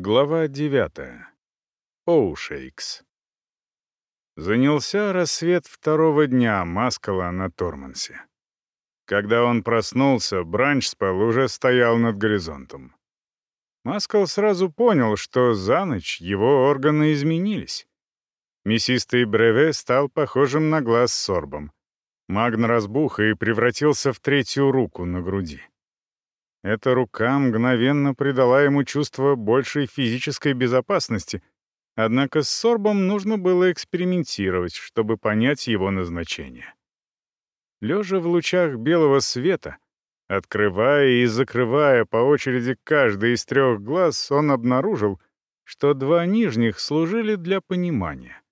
Глава 9. Оушейкс. Занялся рассвет второго дня Маскала на Тормансе. Когда он проснулся, Бранчспелл уже стоял над горизонтом. Маскал сразу понял, что за ночь его органы изменились. Мясистый бреве стал похожим на глаз сорбом. Магн разбух и превратился в третью руку на груди. Эта рука мгновенно придала ему чувство большей физической безопасности, однако с сорбом нужно было экспериментировать, чтобы понять его назначение. Лежа в лучах белого света, открывая и закрывая по очереди каждый из трех глаз, он обнаружил, что два нижних служили для понимания,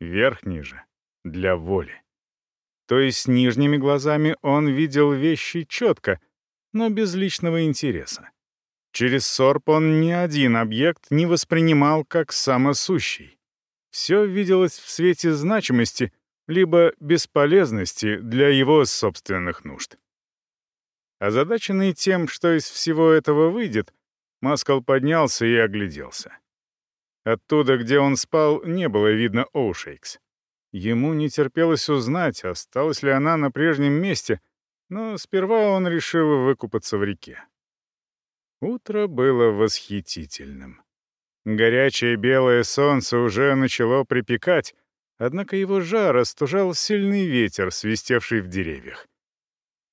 верхний же — для воли. То есть нижними глазами он видел вещи четко — но без личного интереса. Через сорп он ни один объект не воспринимал как самосущий. Все виделось в свете значимости либо бесполезности для его собственных нужд. Озадаченный тем, что из всего этого выйдет, Маскал поднялся и огляделся. Оттуда, где он спал, не было видно Оушейкс. Ему не терпелось узнать, осталась ли она на прежнем месте — но сперва он решил выкупаться в реке. Утро было восхитительным. Горячее белое солнце уже начало припекать, однако его жар остужал сильный ветер, свистевший в деревьях.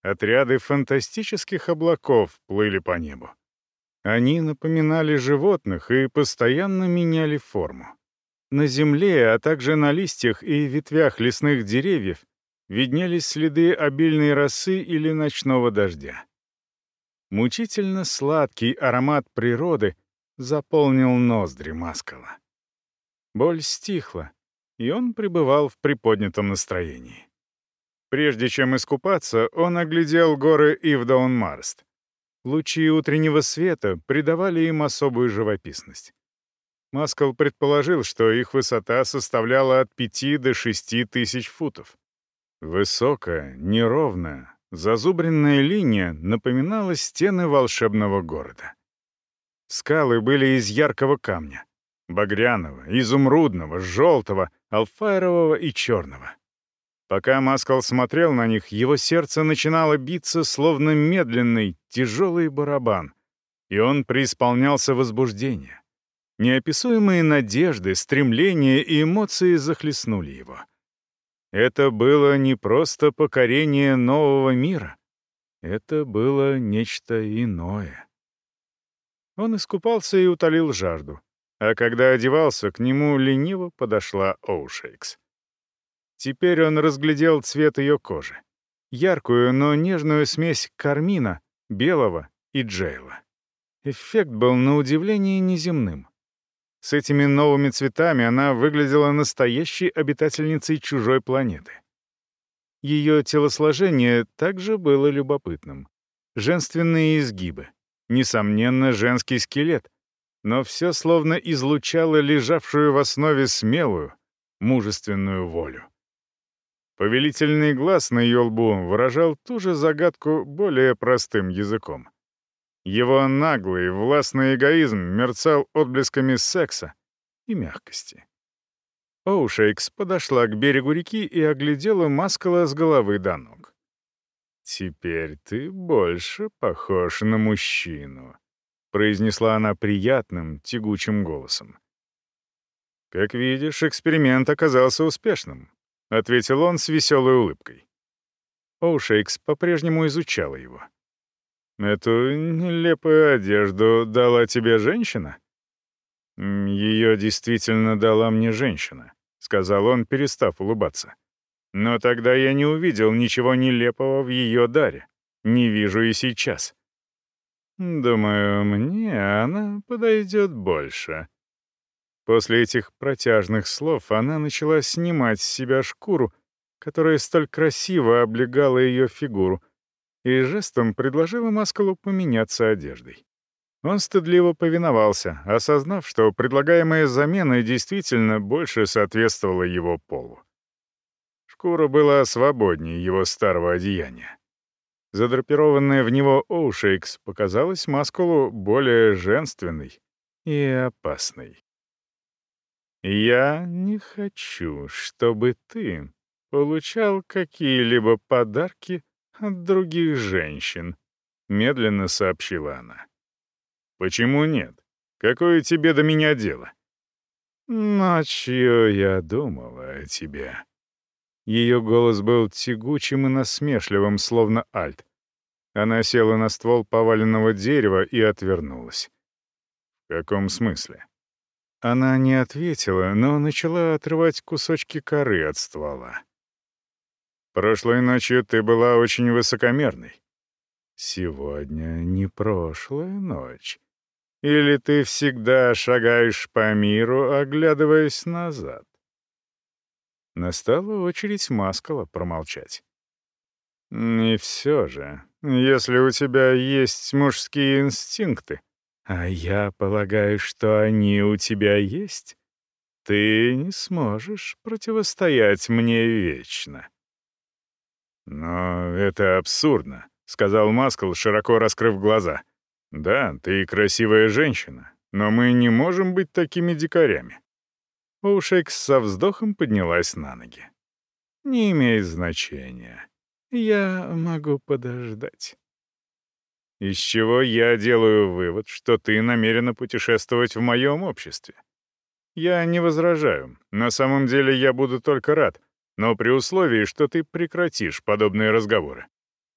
Отряды фантастических облаков плыли по небу. Они напоминали животных и постоянно меняли форму. На земле, а также на листьях и ветвях лесных деревьев виднелись следы обильной росы или ночного дождя. Мучительно сладкий аромат природы заполнил ноздри Маскала. Боль стихла, и он пребывал в приподнятом настроении. Прежде чем искупаться, он оглядел горы Ивдаун-Марст. Лучи утреннего света придавали им особую живописность. Маскал предположил, что их высота составляла от 5 до 6 тысяч футов. Высокая, неровная, зазубренная линия напоминала стены волшебного города. Скалы были из яркого камня — багряного, изумрудного, желтого, алфайрового и черного. Пока Маскал смотрел на них, его сердце начинало биться, словно медленный, тяжелый барабан, и он преисполнялся возбуждения. Неописуемые надежды, стремления и эмоции захлестнули его. Это было не просто покорение нового мира. Это было нечто иное. Он искупался и утолил жажду. А когда одевался, к нему лениво подошла Оушейкс. Теперь он разглядел цвет ее кожи. Яркую, но нежную смесь кармина, белого и джейла. Эффект был на удивление неземным. С этими новыми цветами она выглядела настоящей обитательницей чужой планеты. Ее телосложение также было любопытным. Женственные изгибы, несомненно, женский скелет, но все словно излучало лежавшую в основе смелую, мужественную волю. Повелительный глаз на ее лбу выражал ту же загадку более простым языком. Его наглый, властный эгоизм мерцал отблесками секса и мягкости. Оушейкс подошла к берегу реки и оглядела Маскала с головы до ног. «Теперь ты больше похож на мужчину», — произнесла она приятным, тягучим голосом. «Как видишь, эксперимент оказался успешным», — ответил он с веселой улыбкой. Оушейкс по-прежнему изучала его. Эту нелепую одежду дала тебе женщина? Ее действительно дала мне женщина, сказал он, перестав улыбаться. Но тогда я не увидел ничего нелепого в ее даре. Не вижу и сейчас. Думаю, мне она подойдет больше. После этих протяжных слов она начала снимать с себя шкуру, которая столь красиво облегала ее фигуру, и жестом предложила Маскалу поменяться одеждой. Он стыдливо повиновался, осознав, что предлагаемая замена действительно больше соответствовала его полу. Шкура была свободнее его старого одеяния. Задрапированная в него Оушейкс показалась Маскалу более женственной, и опасной. Я не хочу, чтобы ты получал какие-либо подарки от других женщин, медленно сообщила она. Почему нет? Какое тебе до меня дело? Ночью я думала о тебе. Ее голос был тягучим и насмешливым, словно альт. Она села на ствол поваленного дерева и отвернулась. «В каком смысле?» Она не ответила, но начала отрывать кусочки коры от ствола. «Прошлой ночью ты была очень высокомерной. Сегодня не прошлая ночь. Или ты всегда шагаешь по миру, оглядываясь назад?» Настала очередь Маскала промолчать. «И все же, если у тебя есть мужские инстинкты, а я полагаю, что они у тебя есть, ты не сможешь противостоять мне вечно». «Но это абсурдно», — сказал Маскл, широко раскрыв глаза. «Да, ты красивая женщина, но мы не можем быть такими дикарями». Ушекс со вздохом поднялась на ноги. «Не имеет значения. Я могу подождать». Из чего я делаю вывод, что ты намерена путешествовать в моем обществе. Я не возражаю. На самом деле я буду только рад, но при условии, что ты прекратишь подобные разговоры.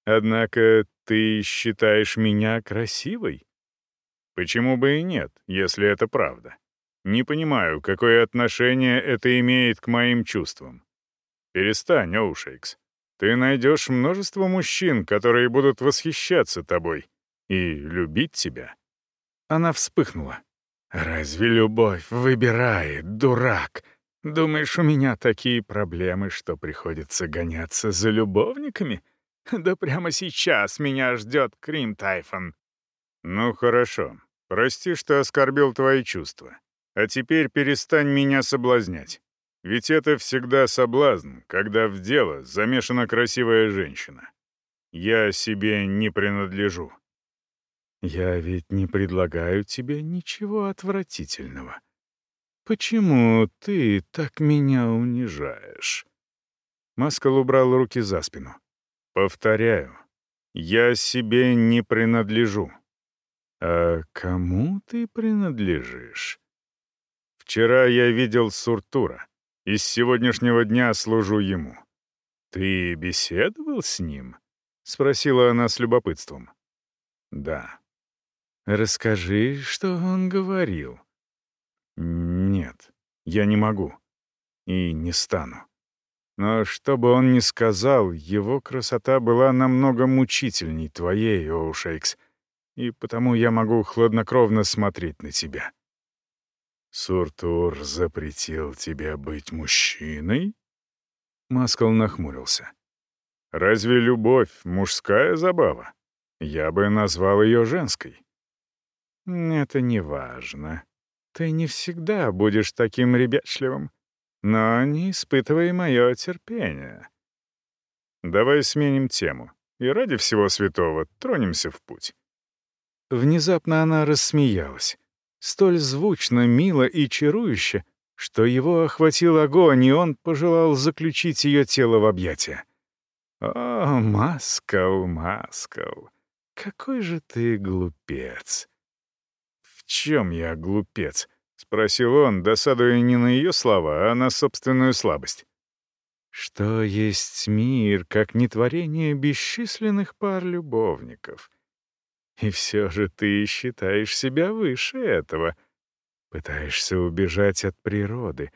Однако ты считаешь меня красивой? Почему бы и нет, если это правда? Не понимаю, какое отношение это имеет к моим чувствам. Перестань, Оушейкс. Ты найдешь множество мужчин, которые будут восхищаться тобой и любить тебя. Она вспыхнула. «Разве любовь выбирает, дурак? Думаешь, у меня такие проблемы, что приходится гоняться за любовниками? Да прямо сейчас меня ждет Крим Тайфон». «Ну хорошо. Прости, что оскорбил твои чувства. А теперь перестань меня соблазнять. Ведь это всегда соблазн, когда в дело замешана красивая женщина. Я себе не принадлежу. Я ведь не предлагаю тебе ничего отвратительного. Почему ты так меня унижаешь? Маскал убрал руки за спину. Повторяю, я себе не принадлежу. А кому ты принадлежишь? Вчера я видел Суртура и с сегодняшнего дня служу ему. Ты беседовал с ним?» — спросила она с любопытством. «Да». «Расскажи, что он говорил». «Нет, я не могу. И не стану. Но что бы он ни сказал, его красота была намного мучительней твоей, Оушейкс, и потому я могу хладнокровно смотреть на тебя». «Суртур запретил тебе быть мужчиной?» Маскал нахмурился. «Разве любовь — мужская забава? Я бы назвал ее женской». «Это не важно. Ты не всегда будешь таким ребячливым, но не испытывай мое терпение. Давай сменим тему, и ради всего святого тронемся в путь». Внезапно она рассмеялась столь звучно, мило и чарующе, что его охватил огонь, и он пожелал заключить ее тело в объятия. «О, Маскал, Маскал, какой же ты глупец!» «В чем я глупец?» — спросил он, досадуя не на ее слова, а на собственную слабость. «Что есть мир, как нетворение бесчисленных пар любовников?» И все же ты считаешь себя выше этого. Пытаешься убежать от природы.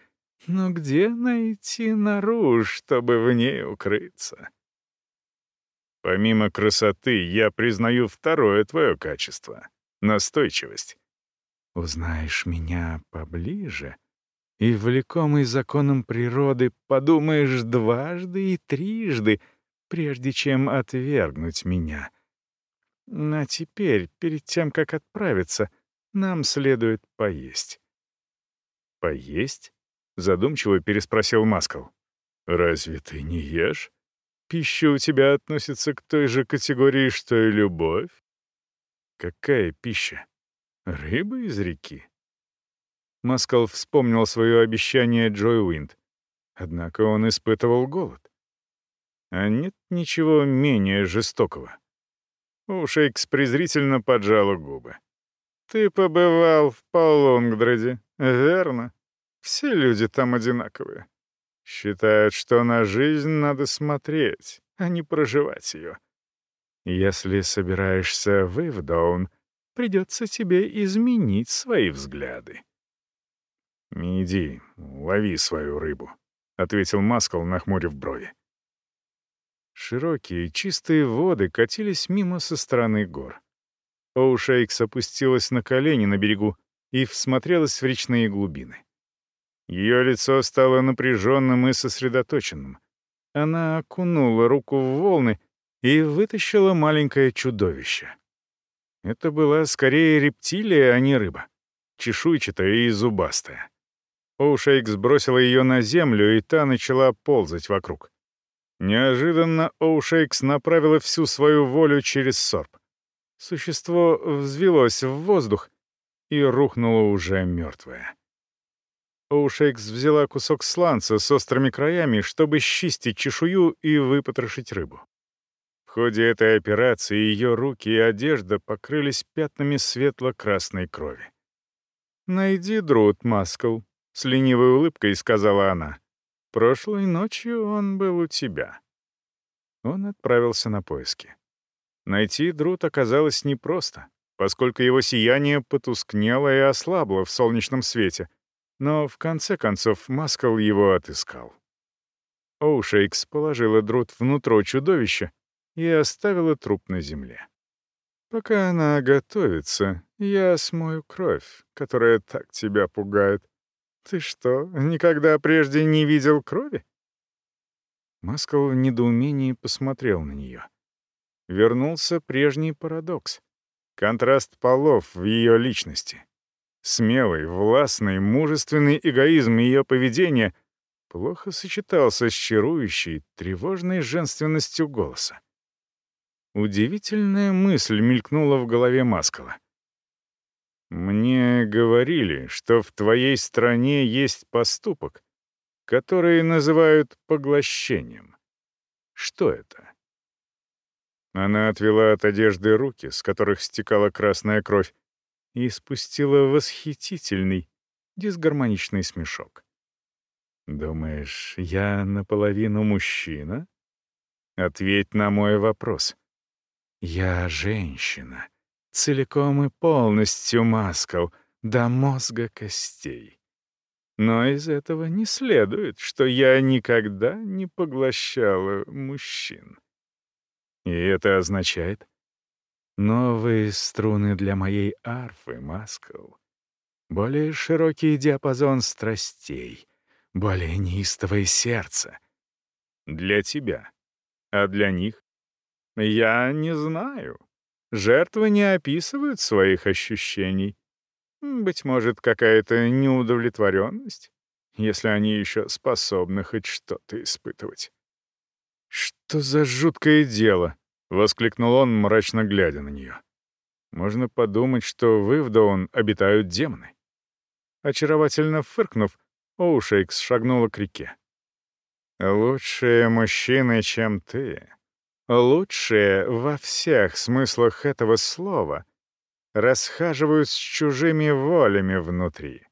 Но где найти нору, чтобы в ней укрыться? Помимо красоты, я признаю второе твое качество — настойчивость. Узнаешь меня поближе, и, влекомый законом природы, подумаешь дважды и трижды, прежде чем отвергнуть меня — а теперь, перед тем, как отправиться, нам следует поесть». «Поесть?» — задумчиво переспросил Маскал. «Разве ты не ешь? Пища у тебя относится к той же категории, что и любовь?» «Какая пища? Рыба из реки? Маскал вспомнил свое обещание Джой Уинд. Однако он испытывал голод. А нет ничего менее жестокого. У Шейкс презрительно поджала губы. «Ты побывал в Палонгдреде, верно? Все люди там одинаковые. Считают, что на жизнь надо смотреть, а не проживать ее. Если собираешься в Ивдаун, придется тебе изменить свои взгляды». «Иди, лови свою рыбу», — ответил Маскал, нахмурив брови. Широкие, чистые воды катились мимо со стороны гор. Оушейкс опустилась на колени на берегу и всмотрелась в речные глубины. Ее лицо стало напряженным и сосредоточенным. Она окунула руку в волны и вытащила маленькое чудовище. Это была скорее рептилия, а не рыба. Чешуйчатая и зубастая. Оушейк сбросила ее на землю, и та начала ползать вокруг. Неожиданно Оушейкс направила всю свою волю через сорб. Существо взвелось в воздух и рухнуло уже мертвое. Оушейкс взяла кусок сланца с острыми краями, чтобы счистить чешую и выпотрошить рыбу. Ходе этой операции ее руки и одежда покрылись пятнами светло-красной крови. «Найди Друт, Маскл», с ленивой улыбкой сказала она. «Прошлой ночью он был у тебя». Он отправился на поиски. Найти Друт оказалось непросто, поскольку его сияние потускнело и ослабло в солнечном свете, но в конце концов Маскал его отыскал. Оушейкс положила Друт внутрь чудовища и оставила труп на земле. «Пока она готовится, я смою кровь, которая так тебя пугает», «Ты что, никогда прежде не видел крови?» Маскал в недоумении посмотрел на нее. Вернулся прежний парадокс. Контраст полов в ее личности. Смелый, властный, мужественный эгоизм ее поведения плохо сочетался с чарующей, тревожной женственностью голоса. Удивительная мысль мелькнула в голове Маскала. Мне говорили, что в твоей стране есть поступок, который называют поглощением. Что это? Она отвела от одежды руки, с которых стекала красная кровь, и спустила восхитительный, дисгармоничный смешок. «Думаешь, я наполовину мужчина?» «Ответь на мой вопрос. Я женщина» целиком и полностью маскал, до мозга костей. Но из этого не следует, что я никогда не поглощала мужчин. И это означает новые струны для моей арфы, Маскал, более широкий диапазон страстей, более неистовое сердце. Для тебя. А для них? Я не знаю. Жертвы не описывают своих ощущений. Быть может, какая-то неудовлетворенность, если они еще способны хоть что-то испытывать. «Что за жуткое дело?» — воскликнул он, мрачно глядя на нее. «Можно подумать, что в Ивдаун обитают демоны». Очаровательно фыркнув, Оушейкс шагнула к реке. «Лучшие мужчины, чем ты, лучшие во всех смыслах этого слова расхаживают с чужими волями внутри.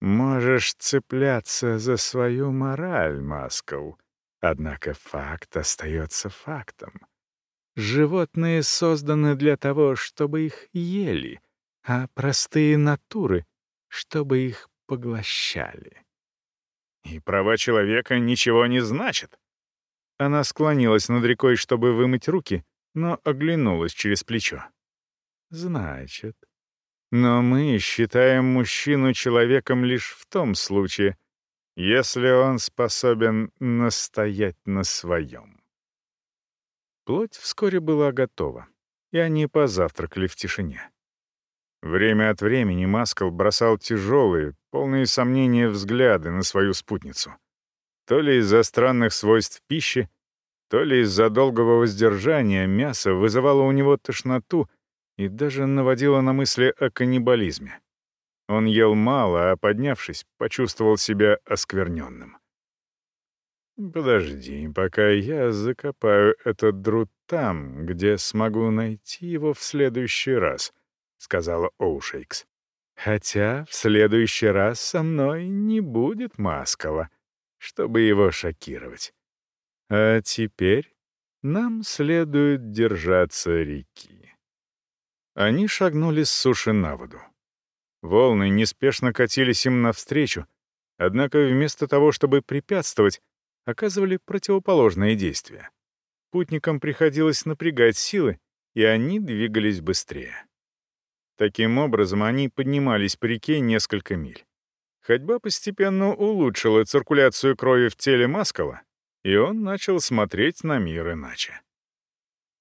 Можешь цепляться за свою мораль, Маскл, однако факт остается фактом. Животные созданы для того, чтобы их ели, а простые натуры — чтобы их поглощали. И права человека ничего не значат. Она склонилась над рекой, чтобы вымыть руки, но оглянулась через плечо. «Значит. Но мы считаем мужчину человеком лишь в том случае, если он способен настоять на своем». Плоть вскоре была готова, и они позавтракали в тишине. Время от времени Маскал бросал тяжелые, полные сомнения взгляды на свою спутницу — то ли из-за странных свойств пищи, то ли из-за долгого воздержания мясо вызывало у него тошноту и даже наводило на мысли о каннибализме. Он ел мало, а поднявшись, почувствовал себя оскверненным. «Подожди, пока я закопаю этот друт там, где смогу найти его в следующий раз», — сказала Оушейкс. «Хотя в следующий раз со мной не будет Маскала, чтобы его шокировать. А теперь нам следует держаться реки». Они шагнули с суши на воду. Волны неспешно катились им навстречу, однако вместо того, чтобы препятствовать, оказывали противоположные действия. Путникам приходилось напрягать силы, и они двигались быстрее. Таким образом, они поднимались по реке несколько миль. Ходьба постепенно улучшила циркуляцию крови в теле Маскала, и он начал смотреть на мир иначе.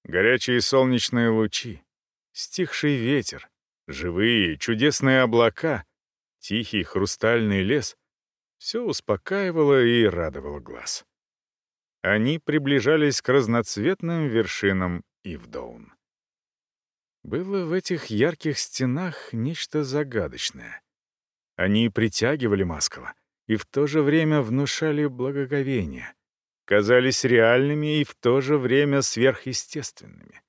Горячие солнечные лучи, стихший ветер, живые чудесные облака, тихий хрустальный лес все успокаивало и радовало глаз. Они приближались к разноцветным вершинам Ивдоун. Было в этих ярких стенах нечто загадочное. Они притягивали Маскала и в то же время внушали благоговение, казались реальными и в то же время сверхъестественными.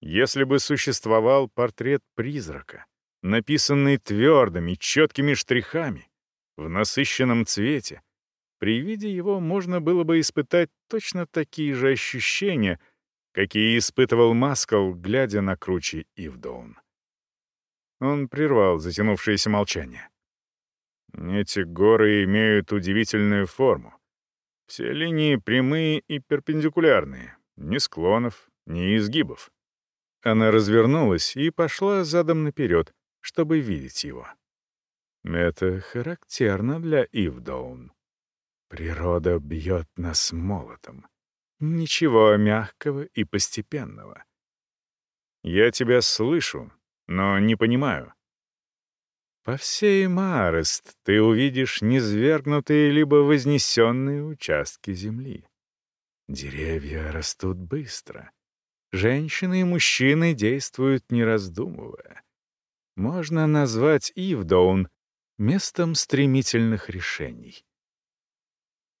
Если бы существовал портрет призрака, написанный твердыми, четкими штрихами, в насыщенном цвете. При виде его можно было бы испытать точно такие же ощущения, какие испытывал Маскал, глядя на круче Ивдоун. Он прервал затянувшееся молчание. Эти горы имеют удивительную форму. Все линии прямые и перпендикулярные, ни склонов, ни изгибов. Она развернулась и пошла задом наперед, чтобы видеть его. Это характерно для Ивдоун. Природа бьет нас молотом. Ничего мягкого и постепенного. Я тебя слышу, но не понимаю. По всей Марест ты увидишь низвергнутые либо вознесенные участки земли. Деревья растут быстро. Женщины и мужчины действуют не раздумывая. Можно назвать Ивдоун местом стремительных решений.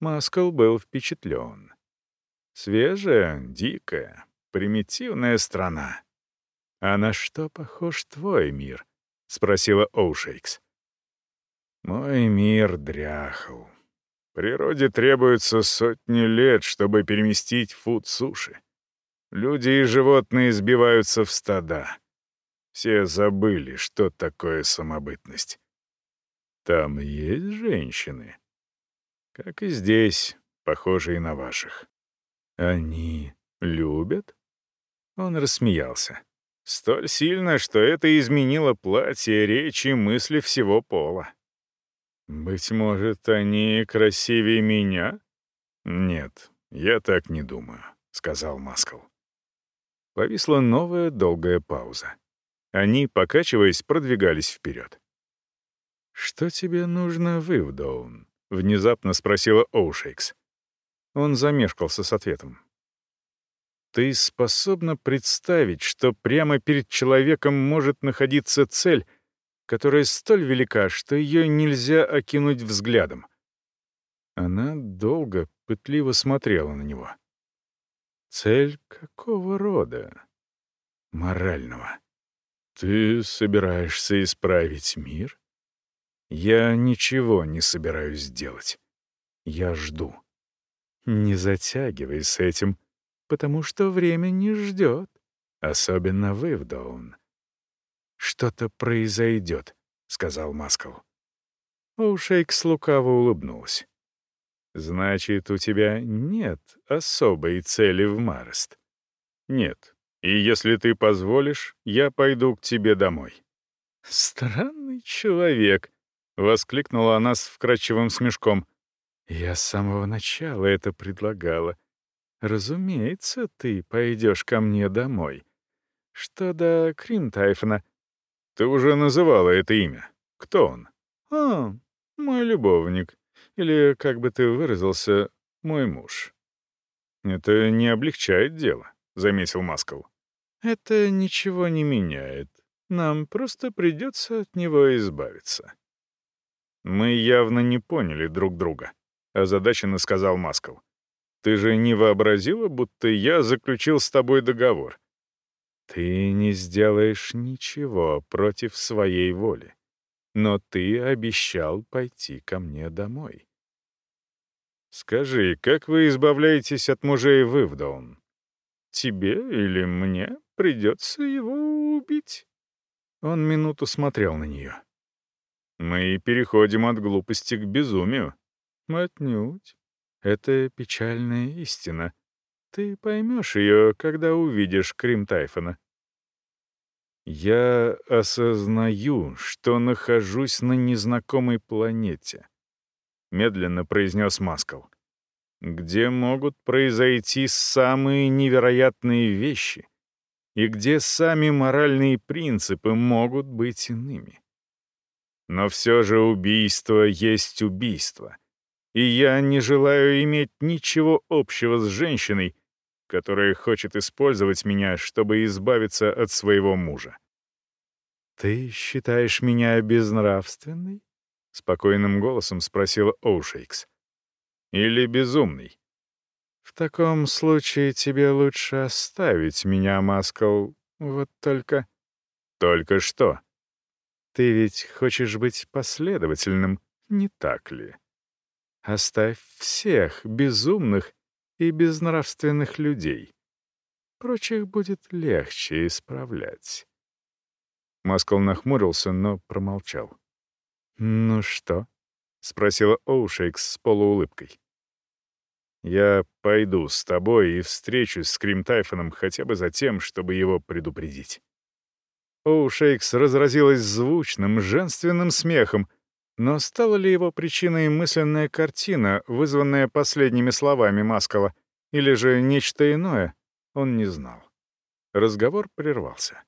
Маскал был впечатлен. Свежая, дикая, примитивная страна. «А на что похож твой мир?» — спросила Оушейкс. «Мой мир дряхл. Природе требуется сотни лет, чтобы переместить фут суши. Люди и животные сбиваются в стада. Все забыли, что такое самобытность. Там есть женщины. Как и здесь, похожие на ваших. Они любят? Он рассмеялся. Столь сильно, что это изменило платье, речи, мысли всего пола. «Быть может, они красивее меня?» «Нет, я так не думаю», — сказал Маскал. Повисла новая долгая пауза. Они, покачиваясь, продвигались вперед. «Что тебе нужно в Ивдоун?» — внезапно спросила Оушейкс. Он замешкался с ответом. «Ты способна представить, что прямо перед человеком может находиться цель, которая столь велика, что ее нельзя окинуть взглядом?» Она долго, пытливо смотрела на него. «Цель какого рода?» «Морального. Ты собираешься исправить мир?» Я ничего не собираюсь делать. Я жду. Не затягивай с этим, потому что время не ждет, особенно вы, Вдоун. «Что-то произойдет», — сказал Маскал. Оушейкс лукаво улыбнулась. «Значит, у тебя нет особой цели в Марест?» «Нет. И если ты позволишь, я пойду к тебе домой». «Странный человек», Воскликнула она с вкрадчивым смешком. «Я с самого начала это предлагала. Разумеется, ты пойдешь ко мне домой. Что до Кримтайфена?» «Ты уже называла это имя. Кто он?» «А, мой любовник. Или, как бы ты выразился, мой муж». «Это не облегчает дело», — заметил Маскал. «Это ничего не меняет. Нам просто придется от него избавиться». «Мы явно не поняли друг друга», — озадаченно сказал Маскал. «Ты же не вообразила, будто я заключил с тобой договор?» «Ты не сделаешь ничего против своей воли, но ты обещал пойти ко мне домой». «Скажи, как вы избавляетесь от мужей Вывдаун? Тебе или мне придется его убить?» Он минуту смотрел на нее. «Мы переходим от глупости к безумию». «Отнюдь. Это печальная истина. Ты поймешь ее, когда увидишь Крим Тайфона». «Я осознаю, что нахожусь на незнакомой планете», — медленно произнес Маскал, «где могут произойти самые невероятные вещи и где сами моральные принципы могут быть иными. Но все же убийство есть убийство, и я не желаю иметь ничего общего с женщиной, которая хочет использовать меня, чтобы избавиться от своего мужа. «Ты считаешь меня безнравственной?» — спокойным голосом спросила Оушейкс. «Или безумный?» «В таком случае тебе лучше оставить меня, Маскал. Вот только...» «Только что?» «Ты ведь хочешь быть последовательным, не так ли?» «Оставь всех безумных и безнравственных людей. Прочих будет легче исправлять». Маскал нахмурился, но промолчал. «Ну что?» — спросила Оушейкс с полуулыбкой. «Я пойду с тобой и встречусь с Кримтайфоном хотя бы за тем, чтобы его предупредить». Оушейкс разразилась звучным, женственным смехом, но стала ли его причиной мысленная картина, вызванная последними словами Маскала, или же нечто иное, он не знал. Разговор прервался.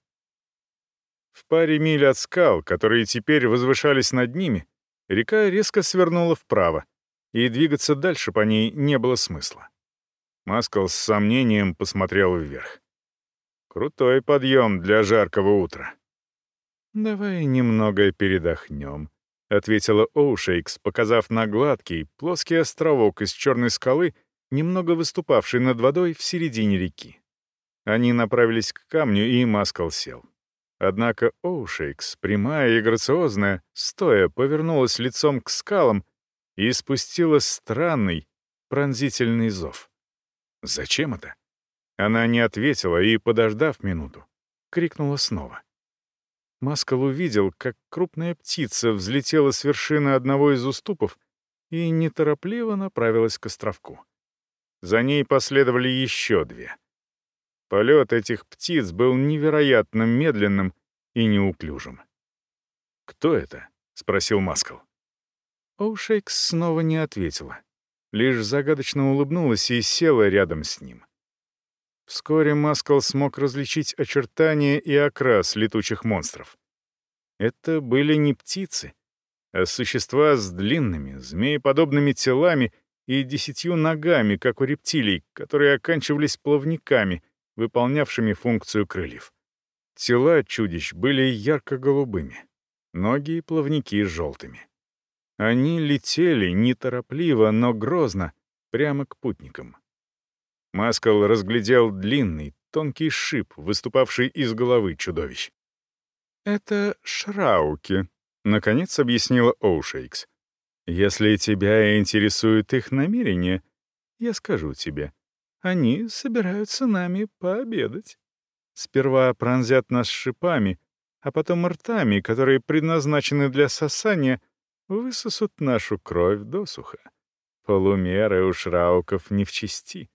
В паре миль от скал, которые теперь возвышались над ними, река резко свернула вправо, и двигаться дальше по ней не было смысла. Маскал с сомнением посмотрел вверх. Крутой подъем для жаркого утра. «Давай немного передохнем», — ответила Оушейкс, показав на гладкий, плоский островок из черной скалы, немного выступавший над водой в середине реки. Они направились к камню, и Маскал сел. Однако Оушейкс, прямая и грациозная, стоя, повернулась лицом к скалам и спустила странный, пронзительный зов. «Зачем это?» Она не ответила и, подождав минуту, крикнула снова. Маскал увидел, как крупная птица взлетела с вершины одного из уступов и неторопливо направилась к островку. За ней последовали еще две. Полет этих птиц был невероятно медленным и неуклюжим. «Кто это?» — спросил Маскал. Оушейкс снова не ответила, лишь загадочно улыбнулась и села рядом с ним. Вскоре Маскал смог различить очертания и окрас летучих монстров. Это были не птицы, а существа с длинными, змееподобными телами и десятью ногами, как у рептилий, которые оканчивались плавниками, выполнявшими функцию крыльев. Тела чудищ были ярко-голубыми, ноги и плавники — желтыми. Они летели неторопливо, но грозно, прямо к путникам. Маскал разглядел длинный, тонкий шип, выступавший из головы чудовищ. «Это шрауки», — наконец объяснила Оушейкс. «Если тебя интересуют их намерения, я скажу тебе. Они собираются нами пообедать. Сперва пронзят нас шипами, а потом ртами, которые предназначены для сосания, высосут нашу кровь досуха. Полумеры у шрауков не в чести.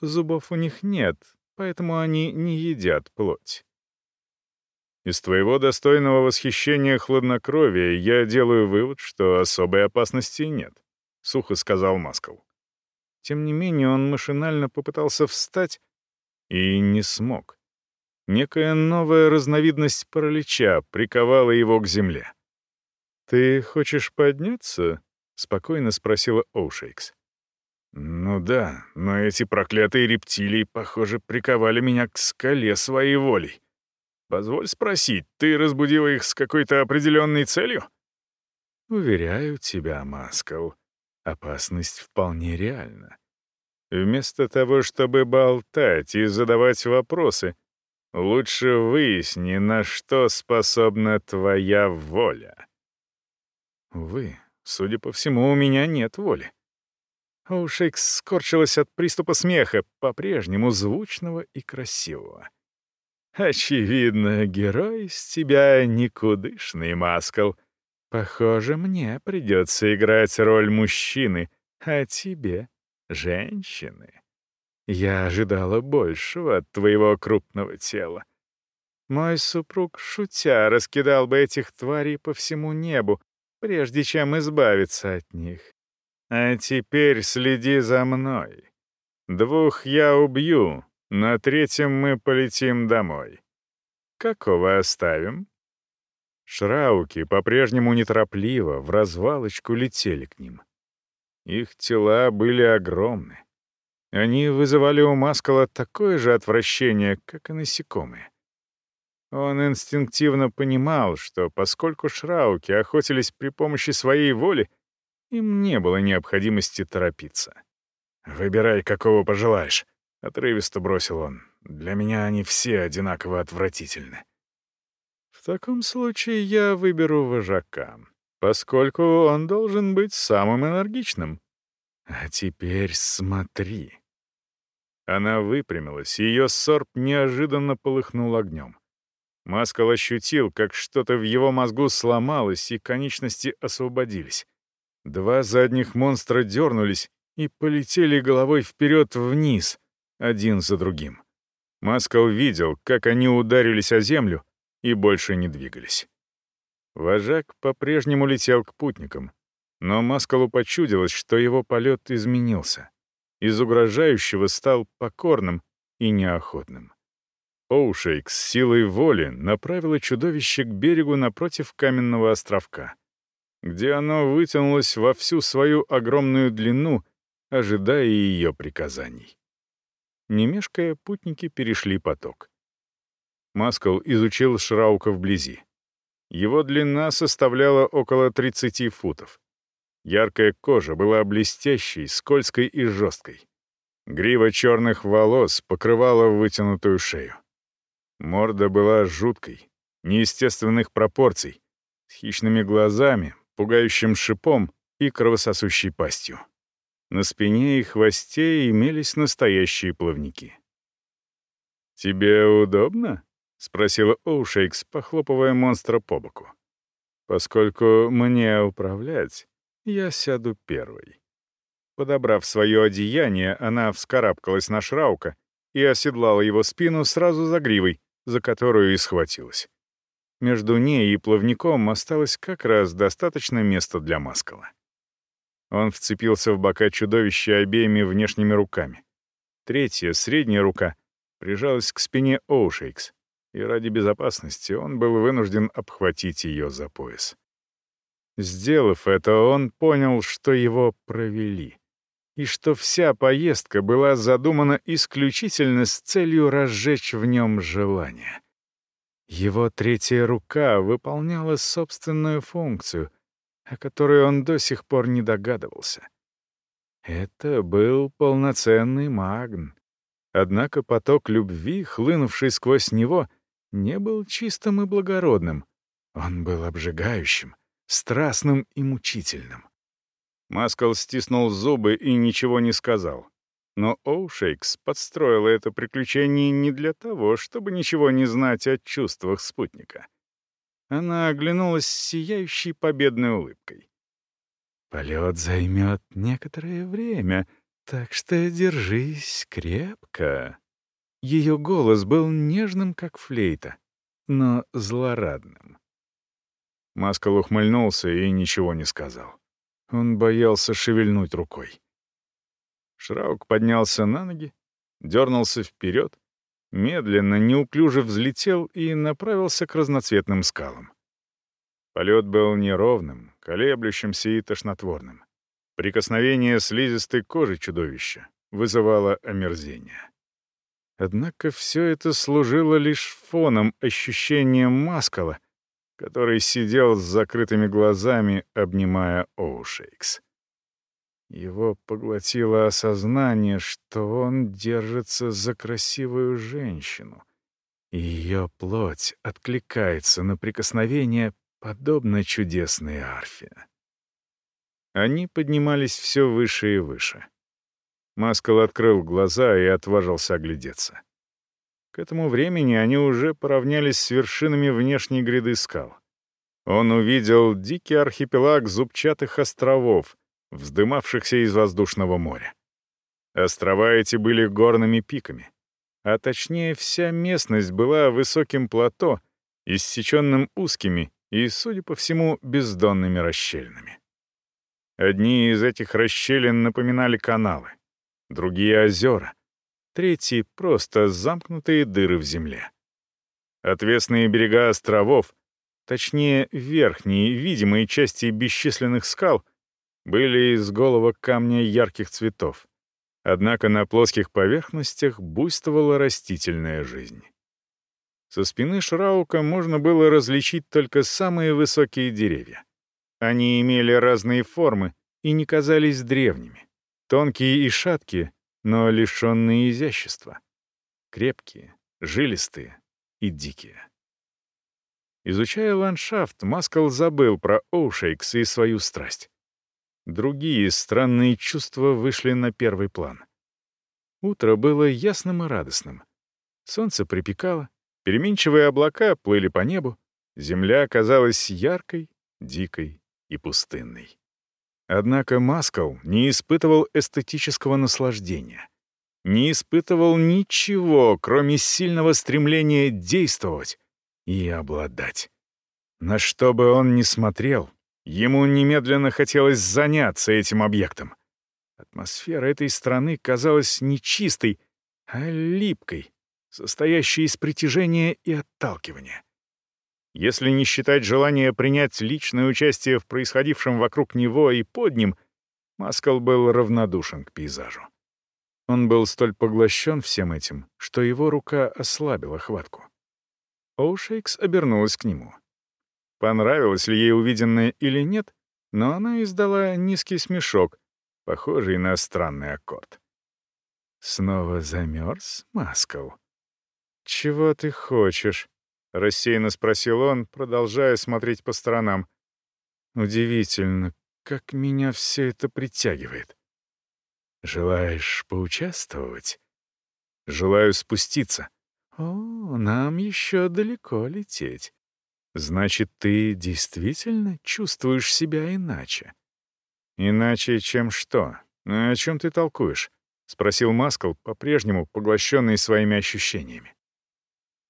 Зубов у них нет, поэтому они не едят плоть. Из твоего достойного восхищения хладнокровия я делаю вывод, что особой опасности нет, — сухо сказал Маскал. Тем не менее он машинально попытался встать и не смог. Некая новая разновидность паралича приковала его к земле. «Ты хочешь подняться?» — спокойно спросила Оушейкс. «Ну да, но эти проклятые рептилии, похоже, приковали меня к скале своей волей». Позволь спросить, ты разбудила их с какой-то определенной целью? Уверяю тебя, Маскал, опасность вполне реальна. Вместо того, чтобы болтать и задавать вопросы, лучше выясни, на что способна твоя воля. Увы, судя по всему, у меня нет воли. Оушекс скорчилась от приступа смеха, по-прежнему звучного и красивого. «Очевидно, герой из тебя никудышный, Маскал. Похоже, мне придется играть роль мужчины, а тебе — женщины. Я ожидала большего от твоего крупного тела. Мой супруг, шутя, раскидал бы этих тварей по всему небу, прежде чем избавиться от них. А теперь следи за мной. Двух я убью, на третьем мы полетим домой. Какого оставим?» Шрауки по-прежнему неторопливо, в развалочку летели к ним. Их тела были огромны. Они вызывали у Маскала такое же отвращение, как и насекомые. Он инстинктивно понимал, что поскольку шрауки охотились при помощи своей воли, им не было необходимости торопиться. «Выбирай, какого пожелаешь», — отрывисто бросил он. «Для меня они все одинаково отвратительны». «В таком случае я выберу вожака, поскольку он должен быть самым энергичным. А теперь смотри». Она выпрямилась, и ее сорб неожиданно полыхнул огнем. Маскал ощутил, как что-то в его мозгу сломалось, и конечности освободились. Два задних монстра дернулись и полетели головой вперед вниз, один за другим. Маскал видел, как они ударились о землю и больше не двигались. Вожак по-прежнему летел к путникам, но Маскалу почудилось, что его полет изменился. Из угрожающего стал покорным и неохотным. Оушейк с силой воли направила чудовище к берегу напротив каменного островка, где оно вытянулось во всю свою огромную длину, ожидая ее приказаний. Не мешкая, путники перешли поток. Маскал изучил Шраука вблизи. Его длина составляла около 30 футов. Яркая кожа была блестящей, скользкой и жесткой. Грива черных волос покрывала вытянутую шею. Морда была жуткой, неестественных пропорций, с хищными глазами, пугающим шипом и кровососущей пастью. На спине и хвосте имелись настоящие плавники. «Тебе удобно?» — спросила Оушейкс, похлопывая монстра по боку. «Поскольку мне управлять, я сяду первой». Подобрав свое одеяние, она вскарабкалась на Шраука и оседлала его спину сразу за гривой, за которую и схватилась. Между ней и плавником осталось как раз достаточно места для маскала. Он вцепился в бока чудовища обеими внешними руками. Третья, средняя рука, прижалась к спине Оушейкс, и ради безопасности он был вынужден обхватить ее за пояс. Сделав это, он понял, что его провели, и что вся поездка была задумана исключительно с целью разжечь в нем желание. Его третья рука выполняла собственную функцию — о которой он до сих пор не догадывался. Это был полноценный магн. Однако поток любви, хлынувший сквозь него, не был чистым и благородным. Он был обжигающим, страстным и мучительным. Маскал стиснул зубы и ничего не сказал. Но Оушейкс подстроила это приключение не для того, чтобы ничего не знать о чувствах спутника. Она оглянулась сияющей победной улыбкой. «Полет займет некоторое время, так что держись крепко». Ее голос был нежным, как флейта, но злорадным. Маскал ухмыльнулся и ничего не сказал. Он боялся шевельнуть рукой. Шраук поднялся на ноги, дернулся вперед, медленно, неуклюже взлетел и направился к разноцветным скалам. Полет был неровным, колеблющимся и тошнотворным. Прикосновение слизистой кожи чудовища вызывало омерзение. Однако все это служило лишь фоном ощущения Маскала, который сидел с закрытыми глазами, обнимая Оушейкс. Его поглотило осознание, что он держится за красивую женщину, ее плоть откликается на прикосновение, подобно чудесной арфе. Они поднимались все выше и выше. Маскал открыл глаза и отважился оглядеться. К этому времени они уже поравнялись с вершинами внешней гряды скал. Он увидел дикий архипелаг зубчатых островов, вздымавшихся из воздушного моря. Острова эти были горными пиками, а точнее вся местность была высоким плато, иссеченным узкими и, судя по всему, бездонными расщелинами. Одни из этих расщелин напоминали каналы, другие — озера, третьи — просто замкнутые дыры в земле. Отвесные берега островов, точнее, верхние видимые части бесчисленных скал, были из голого камня ярких цветов. Однако на плоских поверхностях буйствовала растительная жизнь. Со спины Шраука можно было различить только самые высокие деревья. Они имели разные формы и не казались древними. Тонкие и шаткие, но лишенные изящества. Крепкие, жилистые и дикие. Изучая ландшафт, Маскал забыл про Оушейкс и свою страсть. Другие странные чувства вышли на первый план. Утро было ясным и радостным. Солнце припекало, переменчивые облака плыли по небу, земля казалась яркой, дикой и пустынной. Однако Маскал не испытывал эстетического наслаждения. Не испытывал ничего, кроме сильного стремления действовать и обладать. На что бы он ни смотрел, Ему немедленно хотелось заняться этим объектом. Атмосфера этой страны казалась не чистой, а липкой, состоящей из притяжения и отталкивания. Если не считать желания принять личное участие в происходившем вокруг него и под ним, Маскал был равнодушен к пейзажу. Он был столь поглощен всем этим, что его рука ослабила хватку. Оушейкс обернулась к нему. Понравилось ли ей увиденное или нет, но она издала низкий смешок, похожий на странный аккорд. «Снова замерз, Маскал?» «Чего ты хочешь?» — рассеянно спросил он, продолжая смотреть по сторонам. «Удивительно, как меня все это притягивает. Желаешь поучаствовать?» «Желаю спуститься». «О, нам еще далеко лететь. Значит, ты действительно чувствуешь себя иначе? Иначе, чем что? О чем ты толкуешь? Спросил Маскл, по-прежнему поглощенный своими ощущениями.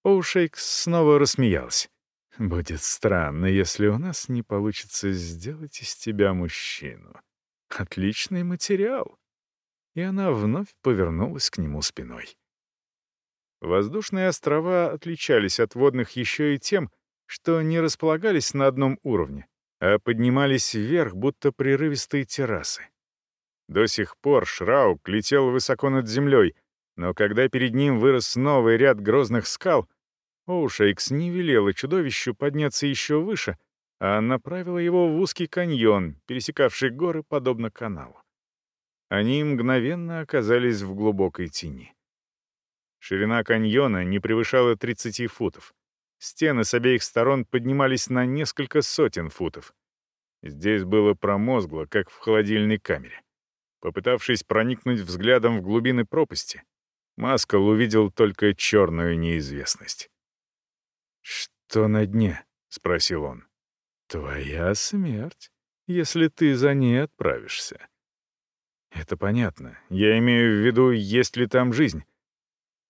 Оушейкс снова рассмеялся. «Будет странно, если у нас не получится сделать из тебя мужчину. Отличный материал». И она вновь повернулась к нему спиной. Воздушные острова отличались от водных еще и тем, что не располагались на одном уровне, а поднимались вверх, будто прерывистые террасы. До сих пор Шраук летел высоко над землей, но когда перед ним вырос новый ряд грозных скал, Оушейкс не велела чудовищу подняться еще выше, а направила его в узкий каньон, пересекавший горы подобно каналу. Они мгновенно оказались в глубокой тени. Ширина каньона не превышала 30 футов. Стены с обеих сторон поднимались на несколько сотен футов. Здесь было промозгло, как в холодильной камере. Попытавшись проникнуть взглядом в глубины пропасти, Маскал увидел только черную неизвестность. «Что на дне?» — спросил он. «Твоя смерть, если ты за ней отправишься». «Это понятно. Я имею в виду, есть ли там жизнь?»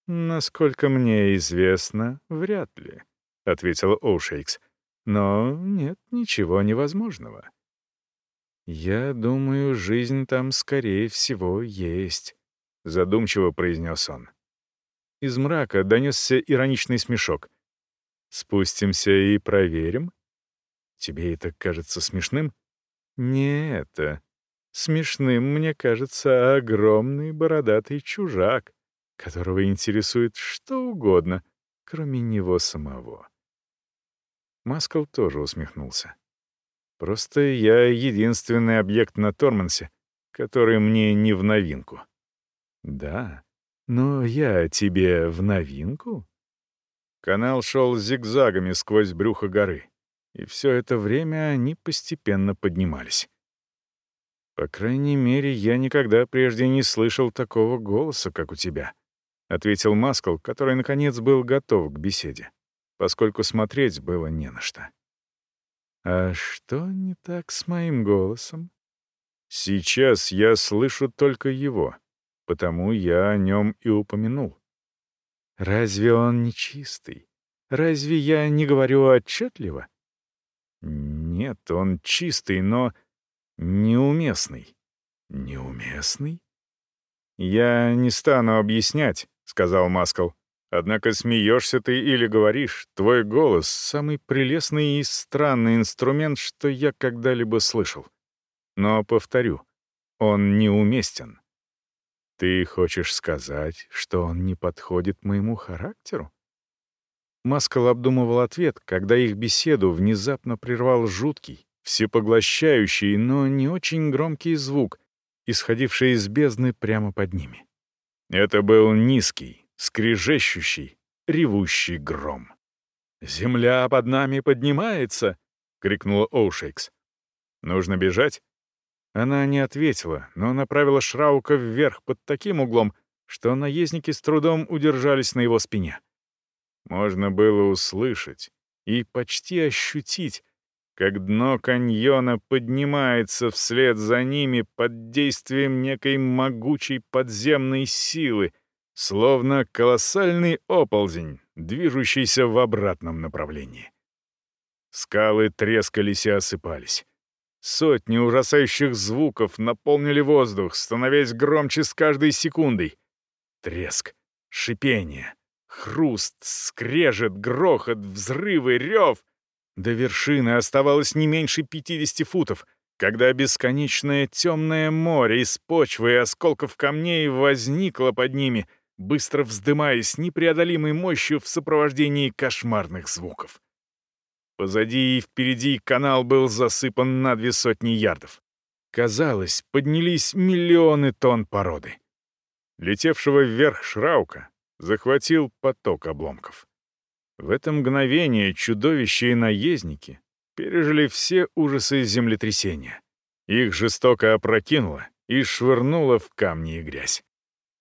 «Насколько мне известно, вряд ли», — ответил Оушейкс. «Но нет ничего невозможного». «Я думаю, жизнь там, скорее всего, есть», — задумчиво произнес он. Из мрака донесся ироничный смешок. «Спустимся и проверим?» «Тебе это кажется смешным?» «Не это. Смешным, мне кажется, огромный бородатый чужак, которого интересует что угодно, кроме него самого. Маскал тоже усмехнулся. «Просто я единственный объект на Тормансе, который мне не в новинку». «Да, но я тебе в новинку?» Канал шел зигзагами сквозь брюхо горы, и все это время они постепенно поднимались. «По крайней мере, я никогда прежде не слышал такого голоса, как у тебя», — ответил Маскал, который, наконец, был готов к беседе, поскольку смотреть было не на что. «А что не так с моим голосом?» «Сейчас я слышу только его, потому я о нем и упомянул». «Разве он не чистый? Разве я не говорю отчетливо?» «Нет, он чистый, но неуместный». «Неуместный?» «Я не стану объяснять», — сказал Маскал. «Однако смеешься ты или говоришь, твой голос — самый прелестный и странный инструмент, что я когда-либо слышал. Но, повторю, он неуместен». «Ты хочешь сказать, что он не подходит моему характеру?» Маскал обдумывал ответ, когда их беседу внезапно прервал жуткий, всепоглощающий, но не очень громкий звук, исходивший из бездны прямо под ними. Это был низкий, скрежещущий, ревущий гром. «Земля под нами поднимается!» — крикнула Оушейкс. «Нужно бежать?» Она не ответила, но направила Шраука вверх под таким углом, что наездники с трудом удержались на его спине. Можно было услышать и почти ощутить, как дно каньона поднимается вслед за ними под действием некой могучей подземной силы, словно колоссальный оползень, движущийся в обратном направлении. Скалы трескались и осыпались. Сотни ужасающих звуков наполнили воздух, становясь громче с каждой секундой. Треск, шипение, хруст, скрежет, грохот, взрывы, рев. До вершины оставалось не меньше 50 футов, когда бесконечное темное море из почвы и осколков камней возникло под ними, быстро вздымаясь непреодолимой мощью в сопровождении кошмарных звуков. Позади и впереди канал был засыпан на две сотни ярдов. Казалось, поднялись миллионы тонн породы. Летевшего вверх Шраука захватил поток обломков. В это мгновение чудовища и наездники пережили все ужасы землетрясения. Их жестоко опрокинуло и швырнуло в камни и грязь.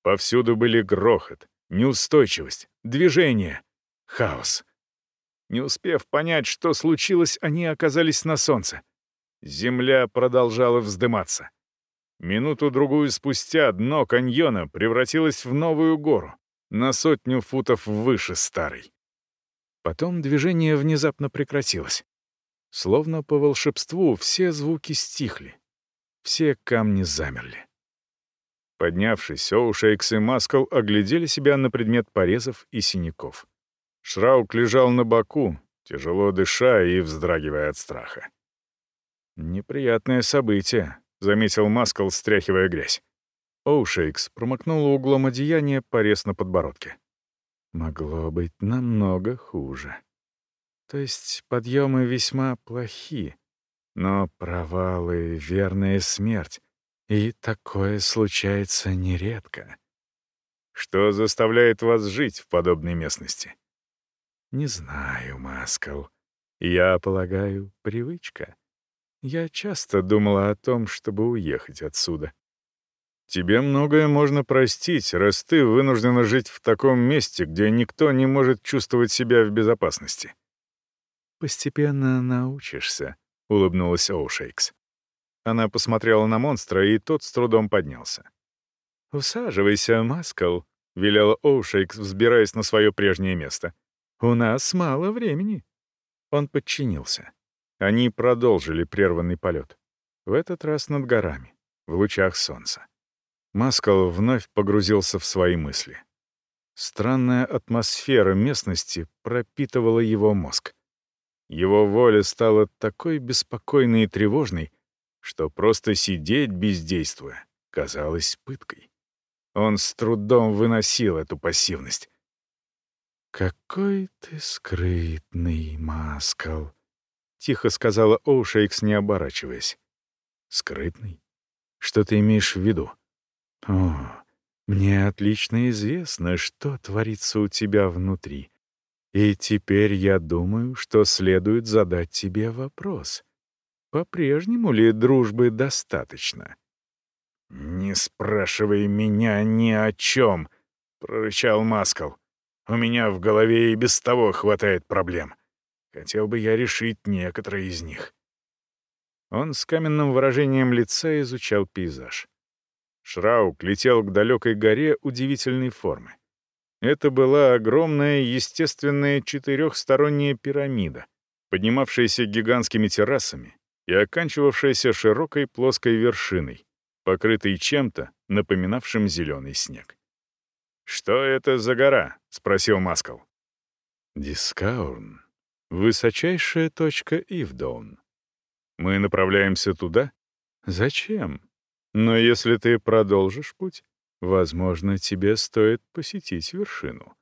Повсюду были грохот, неустойчивость, движение, хаос. Не успев понять, что случилось, они оказались на солнце. Земля продолжала вздыматься. Минуту-другую спустя дно каньона превратилось в новую гору, на сотню футов выше старой. Потом движение внезапно прекратилось. Словно по волшебству все звуки стихли. Все камни замерли. Поднявшись, Оушейкс и Маскал оглядели себя на предмет порезов и синяков. Шраук лежал на боку, тяжело дыша и вздрагивая от страха. «Неприятное событие», — заметил Маскал, стряхивая грязь. Оушейкс промокнула углом одеяния порез на подбородке. «Могло быть намного хуже. То есть подъемы весьма плохи, но провалы — верная смерть, и такое случается нередко. Что заставляет вас жить в подобной местности?» «Не знаю, Маскал. Я полагаю, привычка. Я часто думала о том, чтобы уехать отсюда. Тебе многое можно простить, раз ты вынуждена жить в таком месте, где никто не может чувствовать себя в безопасности». «Постепенно научишься», — улыбнулась Оушейкс. Она посмотрела на монстра, и тот с трудом поднялся. «Усаживайся, Маскал», — велела Оушейкс, взбираясь на свое прежнее место. «У нас мало времени». Он подчинился. Они продолжили прерванный полет. В этот раз над горами, в лучах солнца. Маскал вновь погрузился в свои мысли. Странная атмосфера местности пропитывала его мозг. Его воля стала такой беспокойной и тревожной, что просто сидеть бездействуя казалось пыткой. Он с трудом выносил эту пассивность. «Какой ты скрытный, Маскал», — тихо сказала Оушейкс, не оборачиваясь. «Скрытный? Что ты имеешь в виду?» «О, мне отлично известно, что творится у тебя внутри. И теперь я думаю, что следует задать тебе вопрос. По-прежнему ли дружбы достаточно?» «Не спрашивай меня ни о чем», — прорычал Маскал. «У меня в голове и без того хватает проблем. Хотел бы я решить некоторые из них». Он с каменным выражением лица изучал пейзаж. Шраук летел к далекой горе удивительной формы. Это была огромная естественная четырехсторонняя пирамида, поднимавшаяся гигантскими террасами и оканчивавшаяся широкой плоской вершиной, покрытой чем-то, напоминавшим зеленый снег. «Что это за гора?» — спросил Маскал. «Дискаурн. Высочайшая точка Ивдоун. Мы направляемся туда? Зачем? Но если ты продолжишь путь, возможно, тебе стоит посетить вершину.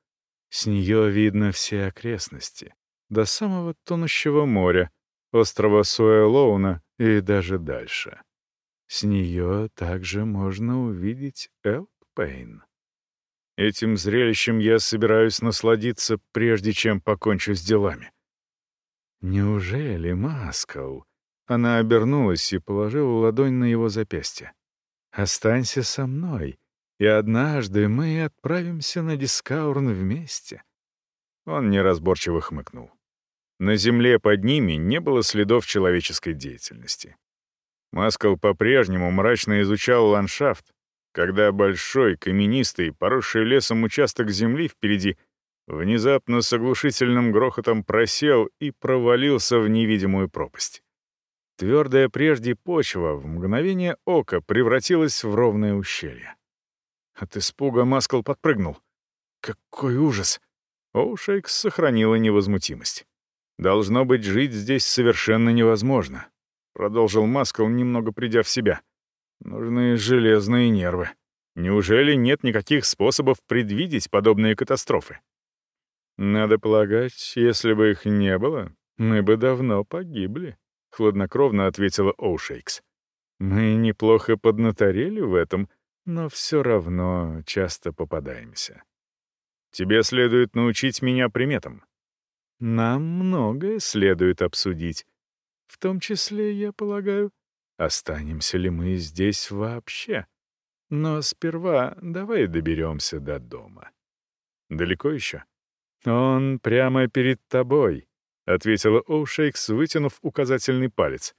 С нее видно все окрестности, до самого тонущего моря, острова Суэлоуна и даже дальше. С нее также можно увидеть Элпейн. Этим зрелищем я собираюсь насладиться, прежде чем покончу с делами. Неужели, Маскал? Она обернулась и положила ладонь на его запястье. «Останься со мной, и однажды мы отправимся на Дискаурн вместе». Он неразборчиво хмыкнул. На земле под ними не было следов человеческой деятельности. Маскал по-прежнему мрачно изучал ландшафт, когда большой, каменистый, поросший лесом участок земли впереди внезапно с оглушительным грохотом просел и провалился в невидимую пропасть. Твердая прежде почва в мгновение ока превратилась в ровное ущелье. От испуга Маскал подпрыгнул. Какой ужас! Оушейкс сохранила невозмутимость. Должно быть, жить здесь совершенно невозможно. Продолжил Маскал, немного придя в себя. Нужны железные нервы. Неужели нет никаких способов предвидеть подобные катастрофы? Надо полагать, если бы их не было, мы бы давно погибли. — хладнокровно ответила Оушейкс. «Мы неплохо поднаторели в этом, но все равно часто попадаемся. Тебе следует научить меня приметам. Нам многое следует обсудить. В том числе, я полагаю, останемся ли мы здесь вообще. Но сперва давай доберемся до дома. Далеко еще? Он прямо перед тобой. — ответила Оушейкс, вытянув указательный палец.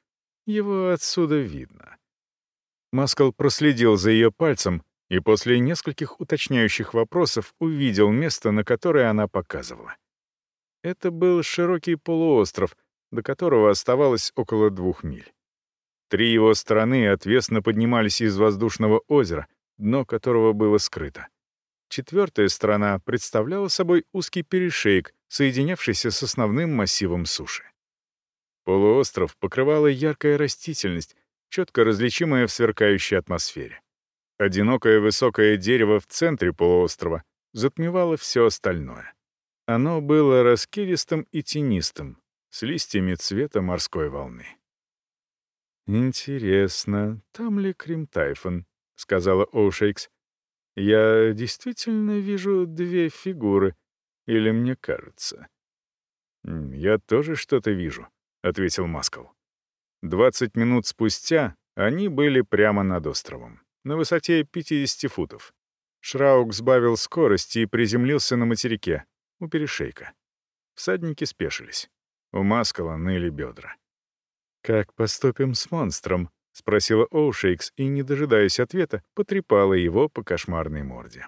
«Его отсюда видно». Маскал проследил за ее пальцем и после нескольких уточняющих вопросов увидел место, на которое она показывала. Это был широкий полуостров, до которого оставалось около двух миль. Три его стороны отвесно поднимались из воздушного озера, дно которого было скрыто. Четвертая сторона представляла собой узкий перешейк, соединявшийся с основным массивом суши. Полуостров покрывала яркая растительность, четко различимая в сверкающей атмосфере. Одинокое высокое дерево в центре полуострова затмевало все остальное. Оно было раскидистым и тенистым, с листьями цвета морской волны. «Интересно, там ли Крим Тайфон?» — сказала Оушейкс. «Я действительно вижу две фигуры, или мне кажется?» «Я тоже что-то вижу», — ответил Маскал. Двадцать минут спустя они были прямо над островом, на высоте 50 футов. Шраук сбавил скорость и приземлился на материке, у перешейка. Всадники спешились. У Маскала ныли бедра. «Как поступим с монстром?» — спросила Оушейкс и, не дожидаясь ответа, потрепала его по кошмарной морде.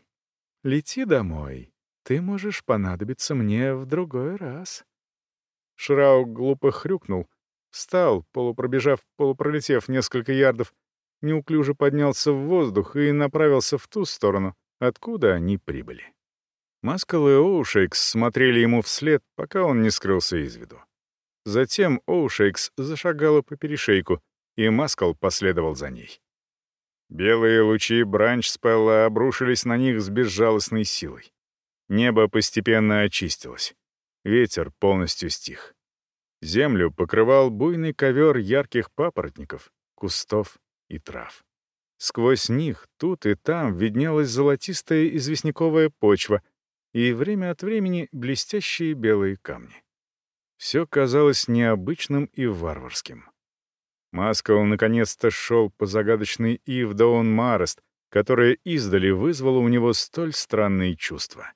«Лети домой. Ты можешь понадобиться мне в другой раз». Шраук глупо хрюкнул, встал, полупробежав, полупролетев несколько ярдов, неуклюже поднялся в воздух и направился в ту сторону, откуда они прибыли. Маскал и Оушейкс смотрели ему вслед, пока он не скрылся из виду. Затем Оушейкс зашагала по перешейку, и Маскал последовал за ней. Белые лучи бранч-спелла обрушились на них с безжалостной силой. Небо постепенно очистилось. Ветер полностью стих. Землю покрывал буйный ковер ярких папоротников, кустов и трав. Сквозь них тут и там виднелась золотистая известняковая почва и время от времени блестящие белые камни. Все казалось необычным и варварским. Маскал наконец-то шел по загадочной Ивдаон Марест, которая издали вызвала у него столь странные чувства.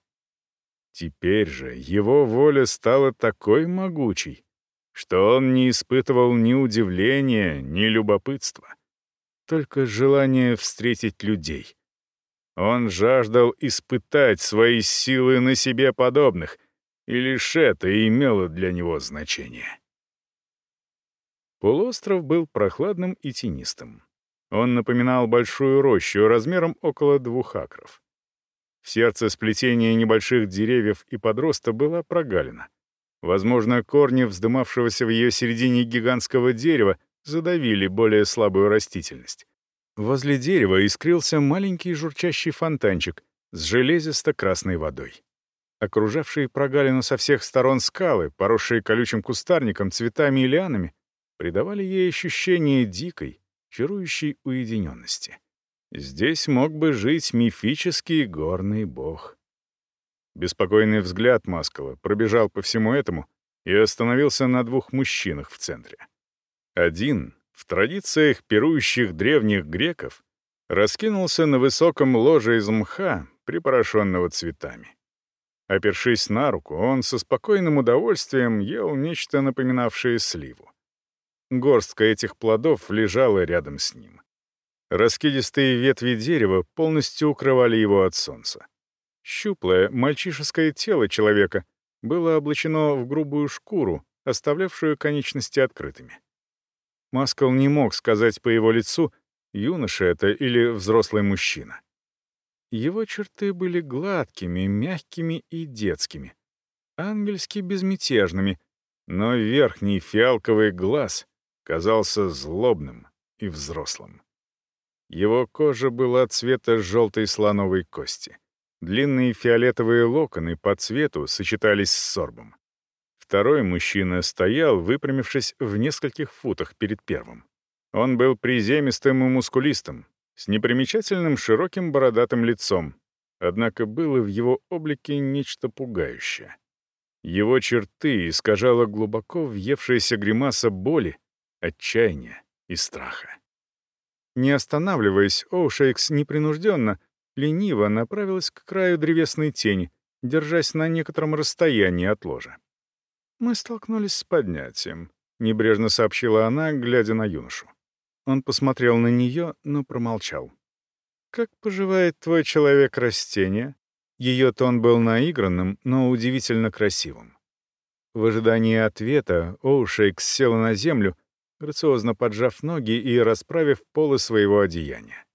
Теперь же его воля стала такой могучей, что он не испытывал ни удивления, ни любопытства только желание встретить людей. Он жаждал испытать свои силы на себе подобных, и лишь это имело для него значение. Полуостров был прохладным и тенистым. Он напоминал большую рощу размером около двух акров. В сердце сплетения небольших деревьев и подроста была прогалина. Возможно, корни вздымавшегося в ее середине гигантского дерева задавили более слабую растительность. Возле дерева искрился маленький журчащий фонтанчик с железисто-красной водой. Окружавшие прогалину со всех сторон скалы, поросшие колючим кустарником, цветами и лианами, придавали ей ощущение дикой, чарующей уединенности. Здесь мог бы жить мифический горный бог. Беспокойный взгляд Маскала пробежал по всему этому и остановился на двух мужчинах в центре. Один, в традициях пирующих древних греков, раскинулся на высоком ложе из мха, припорошенного цветами. Опершись на руку, он со спокойным удовольствием ел нечто напоминавшее сливу. Горстка этих плодов лежала рядом с ним. Раскидистые ветви дерева полностью укрывали его от солнца. Щуплое, мальчишеское тело человека было облачено в грубую шкуру, оставлявшую конечности открытыми. Маскал не мог сказать по его лицу, юноша это или взрослый мужчина. Его черты были гладкими, мягкими и детскими, ангельски безмятежными, но верхний фиалковый глаз казался злобным и взрослым. Его кожа была цвета желтой слоновой кости. Длинные фиолетовые локоны по цвету сочетались с сорбом. Второй мужчина стоял, выпрямившись в нескольких футах перед первым. Он был приземистым и мускулистым, с непримечательным широким бородатым лицом, однако было в его облике нечто пугающее. Его черты искажала глубоко въевшаяся гримаса боли, отчаяния и страха. Не останавливаясь, Оушейкс непринужденно, лениво направилась к краю древесной тени, держась на некотором расстоянии от ложа. «Мы столкнулись с поднятием», — небрежно сообщила она, глядя на юношу. Он посмотрел на нее, но промолчал. «Как поживает твой человек-растение?» Ее тон был наигранным, но удивительно красивым. В ожидании ответа Оушейкс села на землю, грациозно поджав ноги и расправив полы своего одеяния.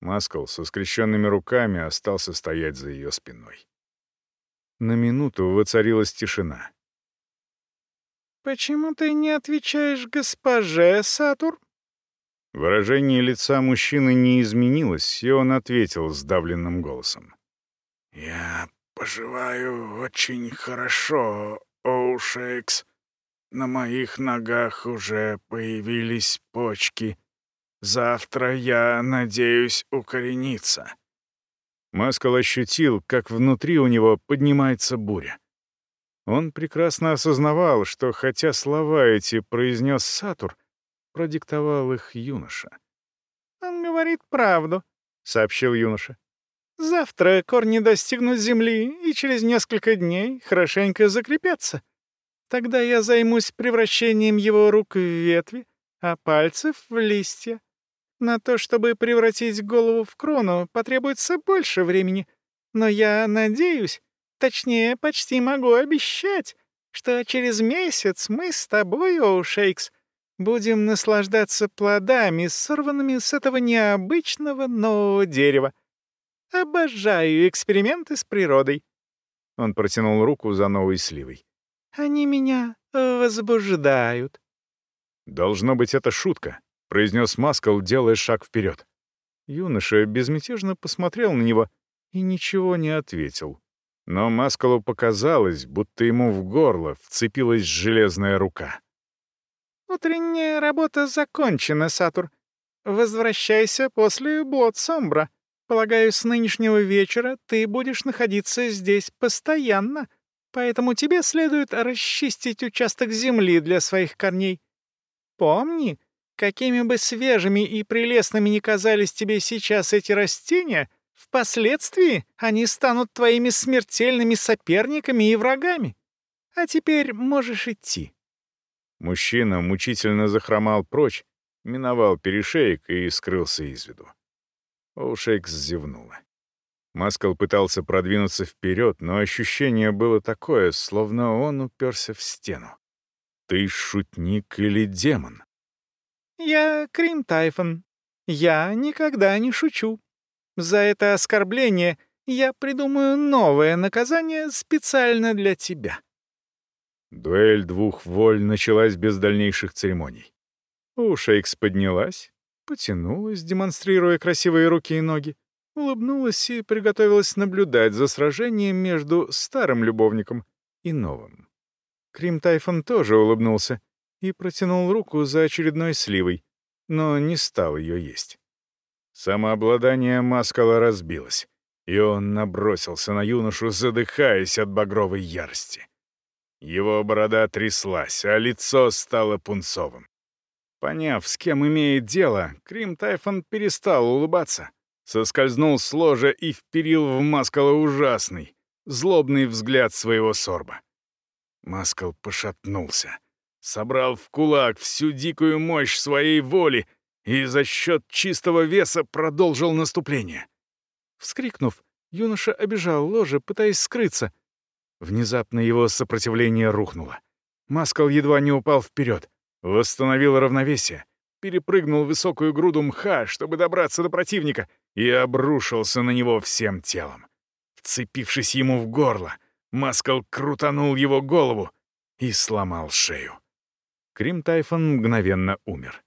Маскл со скрещенными руками остался стоять за ее спиной. На минуту воцарилась тишина. «Почему ты не отвечаешь госпоже, Сатур?» Выражение лица мужчины не изменилось, и он ответил сдавленным голосом. «Я поживаю очень хорошо, Оушекс. На моих ногах уже появились почки. Завтра я надеюсь укорениться». Маскал ощутил, как внутри у него поднимается буря. Он прекрасно осознавал, что хотя слова эти произнес Сатур, продиктовал их юноша. «Он говорит правду», — сообщил юноша. «Завтра корни достигнут земли и через несколько дней хорошенько закрепятся. Тогда я займусь превращением его рук в ветви, а пальцев — в листья. На то, чтобы превратить голову в крону, потребуется больше времени. Но я надеюсь, Точнее, почти могу обещать, что через месяц мы с тобой, Оушейкс, будем наслаждаться плодами, сорванными с этого необычного нового дерева. Обожаю эксперименты с природой». Он протянул руку за новой сливой. «Они меня возбуждают». «Должно быть, это шутка», — произнес Маскал, делая шаг вперед. Юноша безмятежно посмотрел на него и ничего не ответил. Но Маскалу показалось, будто ему в горло вцепилась железная рука. «Утренняя работа закончена, Сатур. Возвращайся после Блотсомбра. Полагаю, с нынешнего вечера ты будешь находиться здесь постоянно, поэтому тебе следует расчистить участок земли для своих корней. Помни, какими бы свежими и прелестными ни казались тебе сейчас эти растения, впоследствии они станут твоими смертельными соперниками и врагами. А теперь можешь идти». Мужчина мучительно захромал прочь, миновал перешеек и скрылся из виду. Оушейкс зевнула. Маскал пытался продвинуться вперед, но ощущение было такое, словно он уперся в стену. «Ты шутник или демон?» «Я Крим Тайфон. Я никогда не шучу. За это оскорбление я придумаю новое наказание специально для тебя». Дуэль двух воль началась без дальнейших церемоний. У Шейкс поднялась, потянулась, демонстрируя красивые руки и ноги, улыбнулась и приготовилась наблюдать за сражением между старым любовником и новым. Крим Тайфон тоже улыбнулся и протянул руку за очередной сливой, но не стал ее есть. Самообладание Маскала разбилось, и он набросился на юношу, задыхаясь от багровой ярости. Его борода тряслась, а лицо стало пунцовым. Поняв, с кем имеет дело, Крим Тайфон перестал улыбаться, соскользнул с ложа и вперил в Маскала ужасный, злобный взгляд своего сорба. Маскал пошатнулся, собрал в кулак всю дикую мощь своей воли и за счет чистого веса продолжил наступление. Вскрикнув, юноша обежал ложе, пытаясь скрыться. Внезапно его сопротивление рухнуло. Маскал едва не упал вперед. Восстановил равновесие, перепрыгнул высокую груду мха, чтобы добраться до противника, и обрушился на него всем телом. Вцепившись ему в горло, Маскал крутанул его голову и сломал шею. Крим Тайфон мгновенно умер.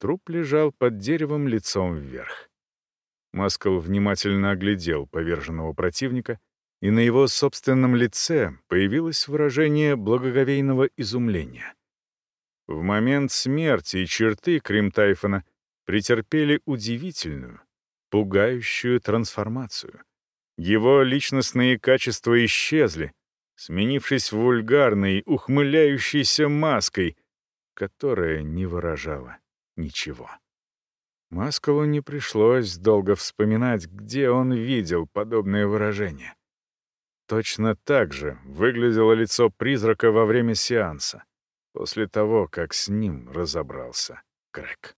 Труп лежал под деревом лицом вверх. Маскал внимательно оглядел поверженного противника, и на его собственном лице появилось выражение благоговейного изумления. В момент смерти черты Крим Тайфона претерпели удивительную, пугающую трансформацию. Его личностные качества исчезли, сменившись вульгарной, ухмыляющейся маской, которая не выражала ничего. Маскалу не пришлось долго вспоминать, где он видел подобное выражение. Точно так же выглядело лицо призрака во время сеанса после того, как с ним разобрался Крэк.